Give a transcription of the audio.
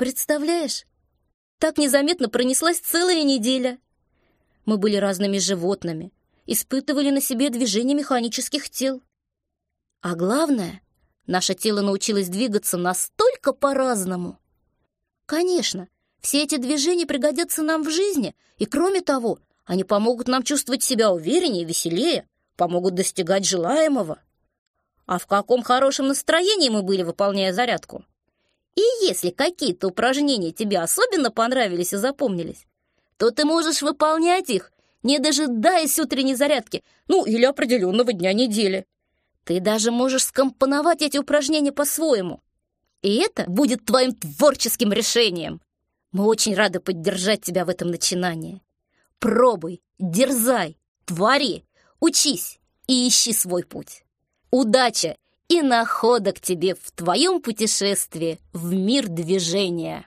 Представляешь? Так незаметно пронеслась целая неделя. Мы были разными животными, испытывали на себе движение механических тел. А главное, наше тело научилось двигаться настолько по-разному. Конечно, все эти движения пригодятся нам в жизни, и кроме того, они помогут нам чувствовать себя увереннее и веселее, помогут достигать желаемого. А в каком хорошем настроении мы были, выполняя зарядку? И если какие-то упражнения тебе особенно понравились и запомнились, то ты можешь выполнять их, не дожидаясь утренней зарядки, ну или определенного дня недели. Ты даже можешь скомпоновать эти упражнения по-своему. И это будет твоим творческим решением. Мы очень рады поддержать тебя в этом начинании. Пробуй, дерзай, твори, учись и ищи свой путь. Удачи и находок тебе в твоем путешествии в мир движения.